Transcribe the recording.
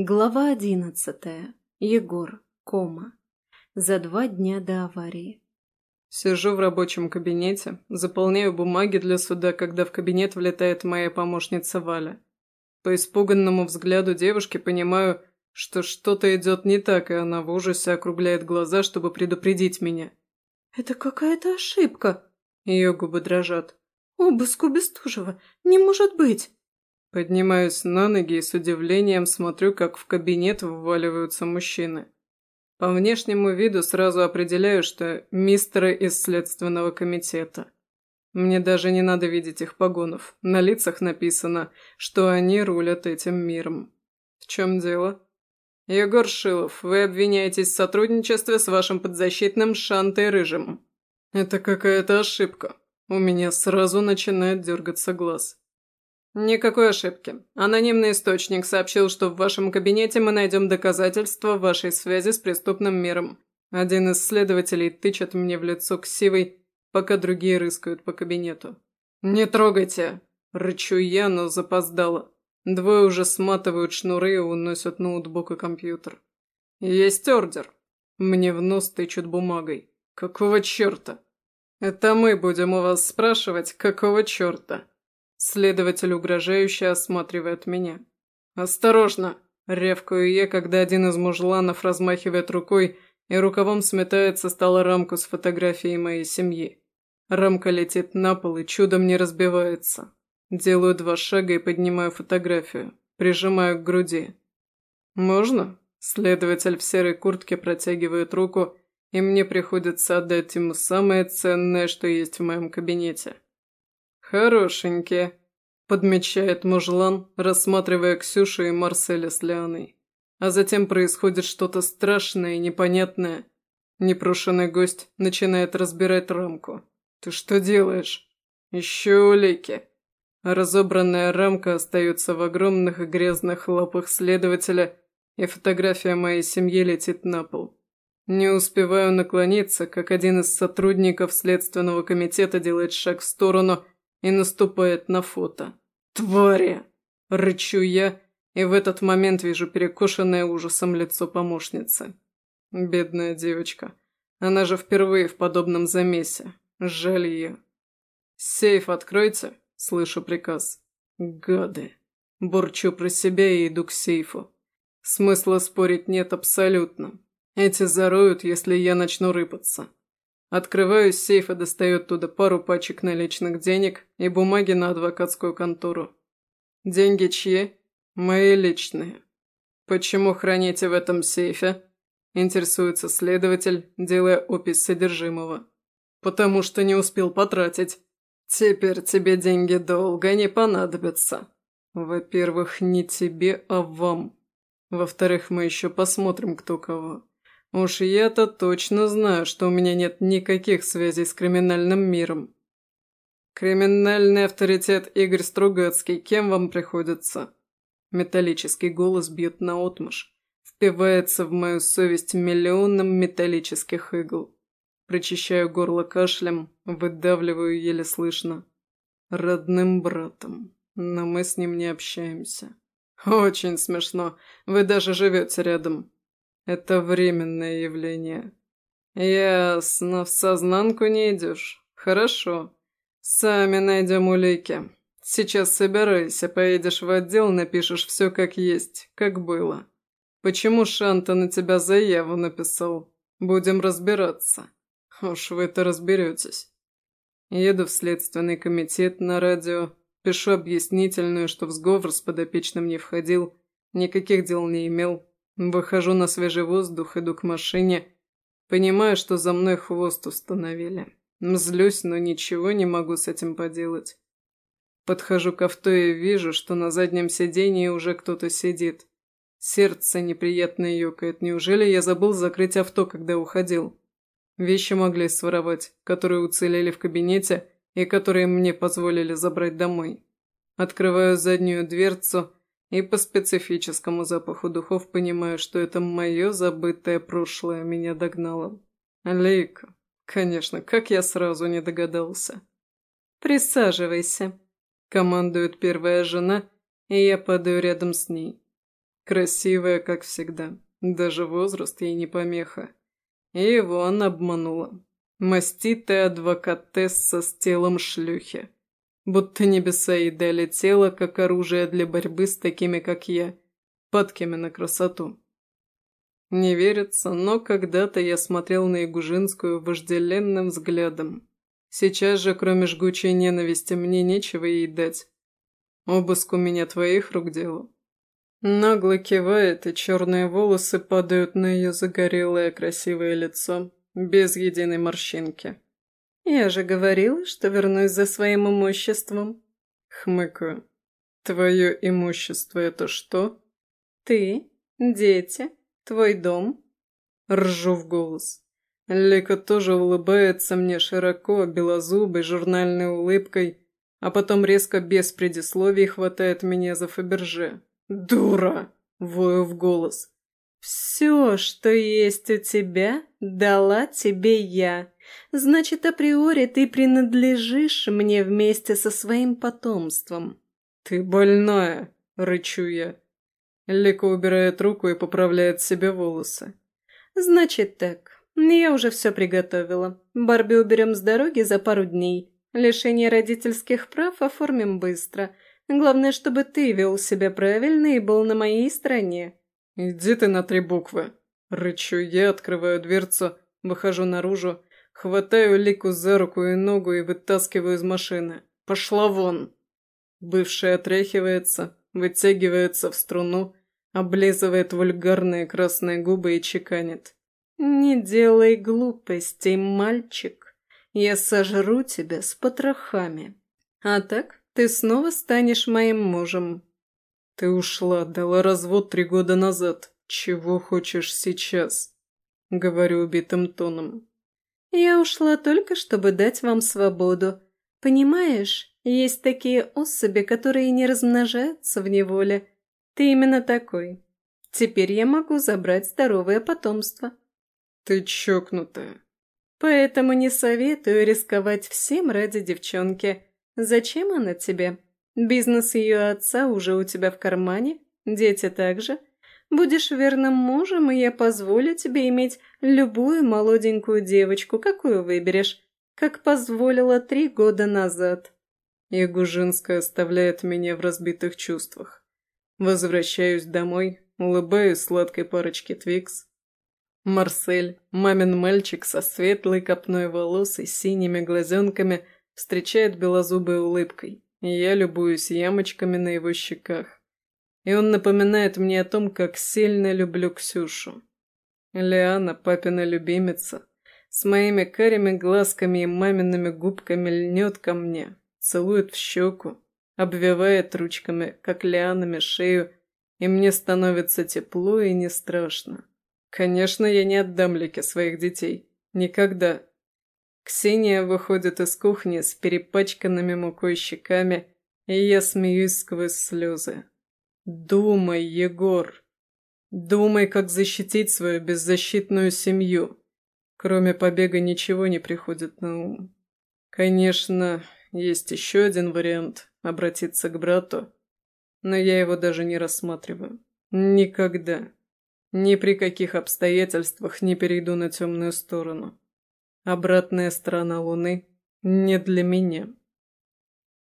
Глава одиннадцатая. Егор. Кома. За два дня до аварии. Сижу в рабочем кабинете, заполняю бумаги для суда, когда в кабинет влетает моя помощница Валя. По испуганному взгляду девушки понимаю, что что-то идет не так, и она в ужасе округляет глаза, чтобы предупредить меня. «Это какая-то ошибка!» Ее губы дрожат. «Обыск у Бестужева! Не может быть!» Поднимаюсь на ноги и с удивлением смотрю, как в кабинет вваливаются мужчины. По внешнему виду сразу определяю, что мистеры из Следственного комитета. Мне даже не надо видеть их погонов. На лицах написано, что они рулят этим миром. В чем дело? Егор Шилов, вы обвиняетесь в сотрудничестве с вашим подзащитным Шантой Рыжим. Это какая-то ошибка. У меня сразу начинает дергаться глаз. «Никакой ошибки. Анонимный источник сообщил, что в вашем кабинете мы найдем доказательства вашей связи с преступным миром. Один из следователей тычет мне в лицо ксивой, пока другие рыскают по кабинету. «Не трогайте!» – рычу я, но запоздало. Двое уже сматывают шнуры и уносят ноутбук и компьютер. «Есть ордер!» Мне в нос тычут бумагой. «Какого черта?» «Это мы будем у вас спрашивать, какого черта?» Следователь угрожающе осматривает меня. «Осторожно!» – ревкаю я, когда один из мужланов размахивает рукой и рукавом сметает со стола рамку с фотографией моей семьи. Рамка летит на пол и чудом не разбивается. Делаю два шага и поднимаю фотографию, прижимаю к груди. «Можно?» Следователь в серой куртке протягивает руку, и мне приходится отдать ему самое ценное, что есть в моем кабинете. «Хорошенькие», – подмечает мужлан, рассматривая Ксюшу и Марселя с Лианой. А затем происходит что-то страшное и непонятное. Непрошенный гость начинает разбирать рамку. «Ты что делаешь?» «Еще улики». Разобранная рамка остается в огромных грязных лапах следователя, и фотография моей семьи летит на пол. Не успеваю наклониться, как один из сотрудников Следственного комитета делает шаг в сторону – и наступает на фото. «Твари!» – рычу я, и в этот момент вижу перекошенное ужасом лицо помощницы. Бедная девочка. Она же впервые в подобном замесе. Жаль ее. «Сейф откройте!» – слышу приказ. «Гады!» Бурчу про себя и иду к сейфу. Смысла спорить нет абсолютно. Эти зароют, если я начну рыпаться. Открываю сейф и достаю оттуда пару пачек наличных денег и бумаги на адвокатскую контору. Деньги чьи? Мои личные. Почему храните в этом сейфе? Интересуется следователь, делая опись содержимого. Потому что не успел потратить. Теперь тебе деньги долго не понадобятся. Во-первых, не тебе, а вам. Во-вторых, мы еще посмотрим, кто кого. Уж я-то точно знаю, что у меня нет никаких связей с криминальным миром. Криминальный авторитет Игорь Стругацкий, кем вам приходится? Металлический голос бьет наотмашь. Впивается в мою совесть миллионом металлических игл. Прочищаю горло кашлем, выдавливаю еле слышно. Родным братом. Но мы с ним не общаемся. Очень смешно. Вы даже живете рядом. Это временное явление. Ясно, в сознанку не идешь. Хорошо. Сами найдем улики. Сейчас собирайся, поедешь в отдел, напишешь все как есть, как было. Почему Шанта на тебя заяву написал? Будем разбираться. Уж вы-то разберетесь. Еду в следственный комитет на радио, пишу объяснительную, что в сговор с подопечным не входил, никаких дел не имел, Выхожу на свежий воздух, иду к машине. Понимаю, что за мной хвост установили. Злюсь, но ничего не могу с этим поделать. Подхожу к авто и вижу, что на заднем сидении уже кто-то сидит. Сердце неприятно ёкает. Неужели я забыл закрыть авто, когда уходил? Вещи могли своровать, которые уцелели в кабинете и которые мне позволили забрать домой. Открываю заднюю дверцу и по специфическому запаху духов понимаю, что это мое забытое прошлое меня догнало. Лейка. Конечно, как я сразу не догадался. «Присаживайся», – командует первая жена, и я падаю рядом с ней. Красивая, как всегда. Даже возраст ей не помеха. И его она обманула. Маститая адвокатесса с телом шлюхи. Будто небеса дали тело, как оружие для борьбы с такими, как я, падкими на красоту. Не верится, но когда-то я смотрел на Ягужинскую вожделенным взглядом. Сейчас же, кроме жгучей ненависти, мне нечего ей дать. Обыск у меня твоих рук делу. Нагло кивает, и черные волосы падают на ее загорелое красивое лицо, без единой морщинки. «Я же говорила, что вернусь за своим имуществом». Хмыкаю. «Твое имущество — это что?» «Ты, дети, твой дом». Ржу в голос. Лика тоже улыбается мне широко, белозубой, журнальной улыбкой, а потом резко без предисловий хватает меня за Фаберже. «Дура!» – вою в голос. «Все, что есть у тебя, дала тебе я. Значит, априори ты принадлежишь мне вместе со своим потомством». «Ты больная!» – рычу я. Лика убирает руку и поправляет себе волосы. «Значит так, я уже все приготовила. Барби уберем с дороги за пару дней. Лишение родительских прав оформим быстро». Главное, чтобы ты вел себя правильно и был на моей стороне». «Иди ты на три буквы». Рычу я, открываю дверцу, выхожу наружу, хватаю Лику за руку и ногу и вытаскиваю из машины. «Пошла вон!» Бывшая отряхивается, вытягивается в струну, облизывает вульгарные красные губы и чеканит. «Не делай глупостей, мальчик. Я сожру тебя с потрохами. А так, ты снова станешь моим мужем». «Ты ушла, дала развод три года назад. Чего хочешь сейчас?» Говорю убитым тоном. «Я ушла только, чтобы дать вам свободу. Понимаешь, есть такие особи, которые не размножаются в неволе. Ты именно такой. Теперь я могу забрать здоровое потомство». «Ты чокнутая». «Поэтому не советую рисковать всем ради девчонки. Зачем она тебе? Бизнес ее отца уже у тебя в кармане, дети также. Будешь верным мужем, и я позволю тебе иметь любую молоденькую девочку, какую выберешь, как позволила три года назад. Ягужинская оставляет меня в разбитых чувствах. Возвращаюсь домой, улыбаюсь сладкой парочке Твикс. Марсель, мамин мальчик со светлой копной волос и синими глазенками – встречает белозубой улыбкой, я любуюсь ямочками на его щеках. И он напоминает мне о том, как сильно люблю Ксюшу. Лиана, папина любимица, с моими карими глазками и мамиными губками льнет ко мне, целует в щеку, обвивает ручками, как лианами, шею, и мне становится тепло и не страшно. Конечно, я не отдам Лике своих детей. Никогда. Ксения выходит из кухни с перепачканными мукой щеками, и я смеюсь сквозь слезы. Думай, Егор. Думай, как защитить свою беззащитную семью. Кроме побега ничего не приходит на ум. Конечно, есть еще один вариант – обратиться к брату, но я его даже не рассматриваю. Никогда. Ни при каких обстоятельствах не перейду на темную сторону. Обратная сторона Луны не для меня.